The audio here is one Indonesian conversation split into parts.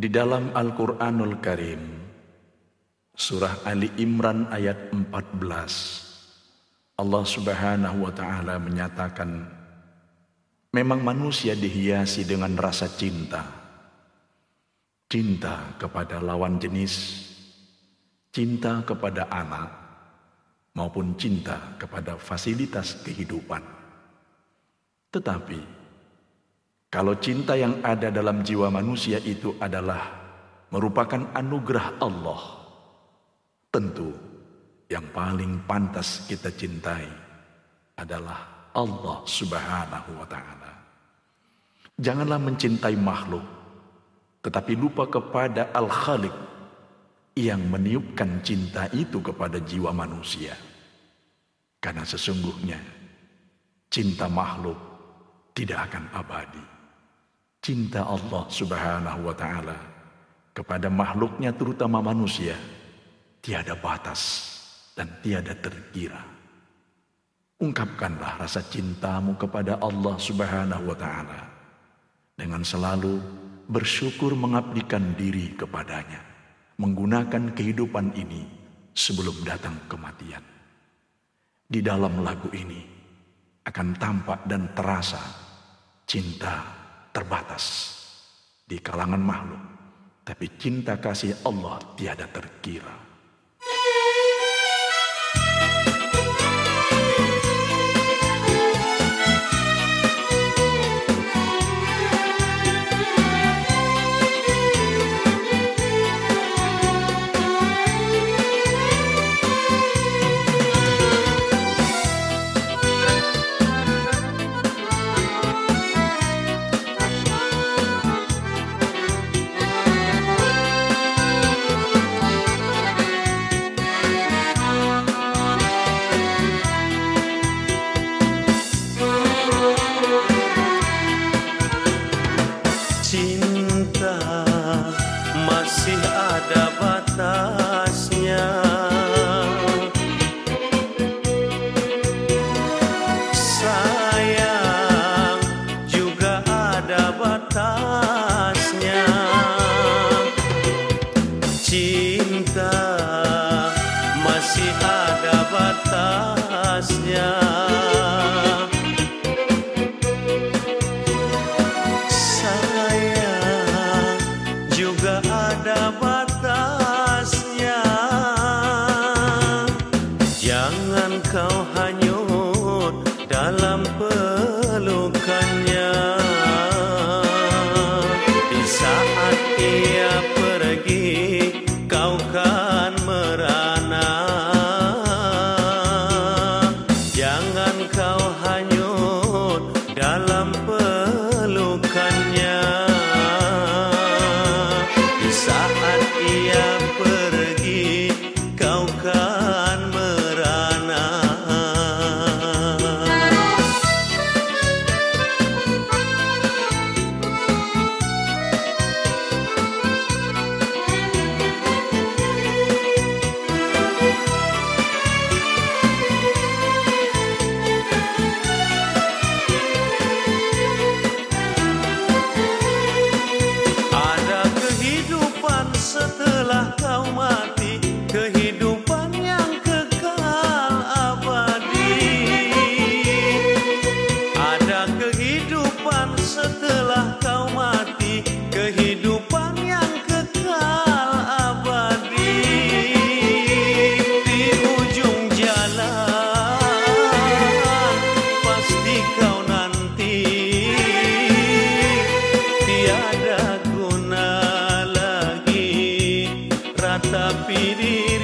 Di dalam Al-Quranul Karim, Surah Ali Imran ayat 14, Allah subhanahu wa ta'ala menyatakan, Memang manusia dihiasi dengan rasa cinta. Cinta kepada lawan jenis, cinta kepada anak, maupun cinta kepada fasilitas kehidupan. Tetapi, kalau cinta yang ada dalam jiwa manusia itu adalah merupakan anugerah Allah, tentu yang paling pantas kita cintai adalah Allah Subhanahu wa Ta'ala. Janganlah mencintai makhluk, tetapi lupa kepada Al-Khaliq yang meniupkan cinta itu kepada jiwa manusia. Karena sesungguhnya cinta makhluk tidak akan abadi cinta Allah Subhanahu wa taala kepada makhluknya terutama manusia tiada batas dan tiada terkira. Ungkapkanlah rasa cintamu kepada Allah Subhanahu wa taala dengan selalu bersyukur mengabdikan diri kepadanya, menggunakan kehidupan ini sebelum datang kematian. Di dalam lagu ini akan tampak dan terasa cinta terbatas di kalangan makhluk, tapi cinta kasih Allah tiada terkira. acatácia saat ia setelah kau mati kehidupan yang kekal abadi. Di ujung jalan pasti kau nanti. Tiada guna lagi rata diri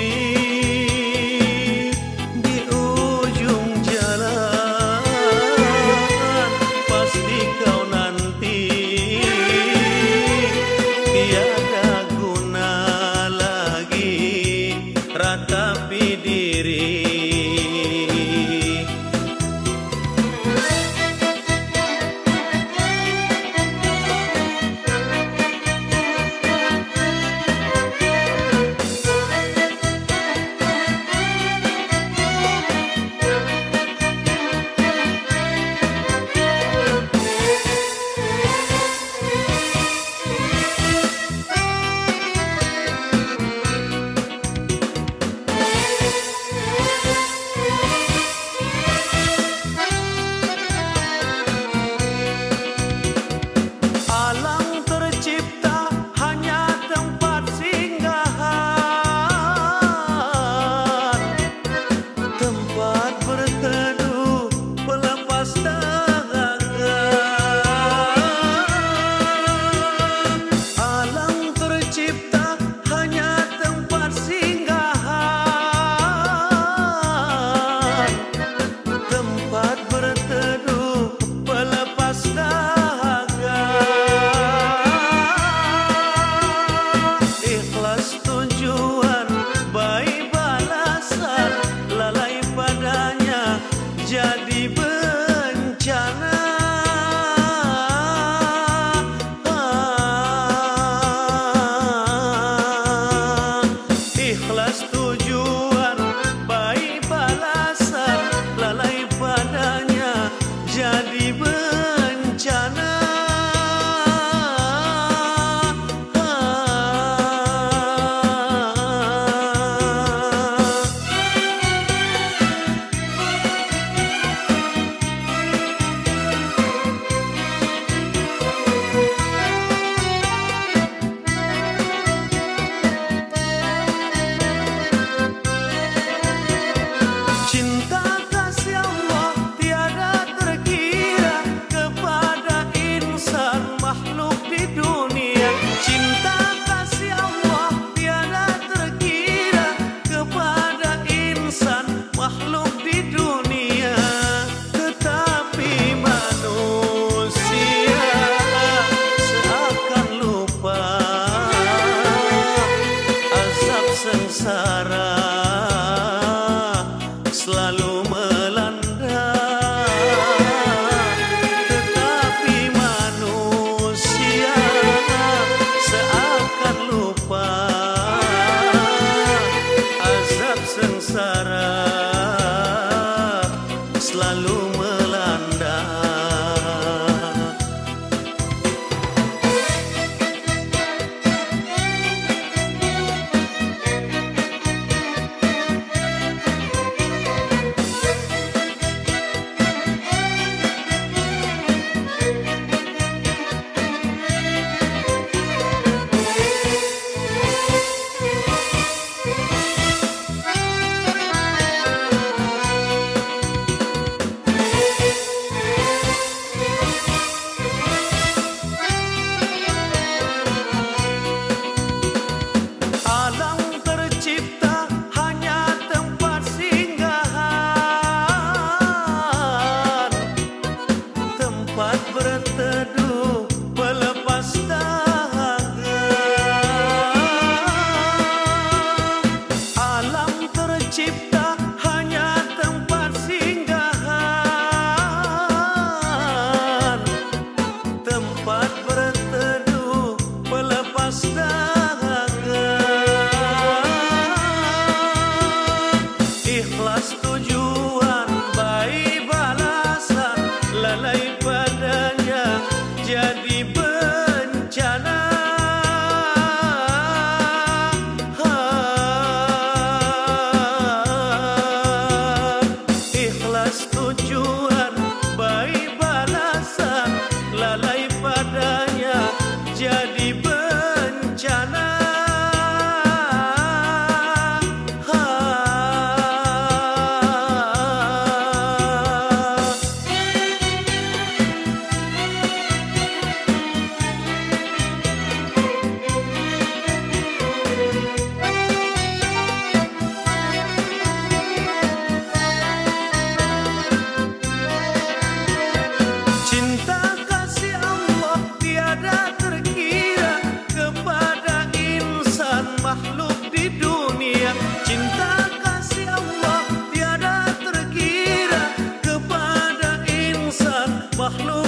sara makhluk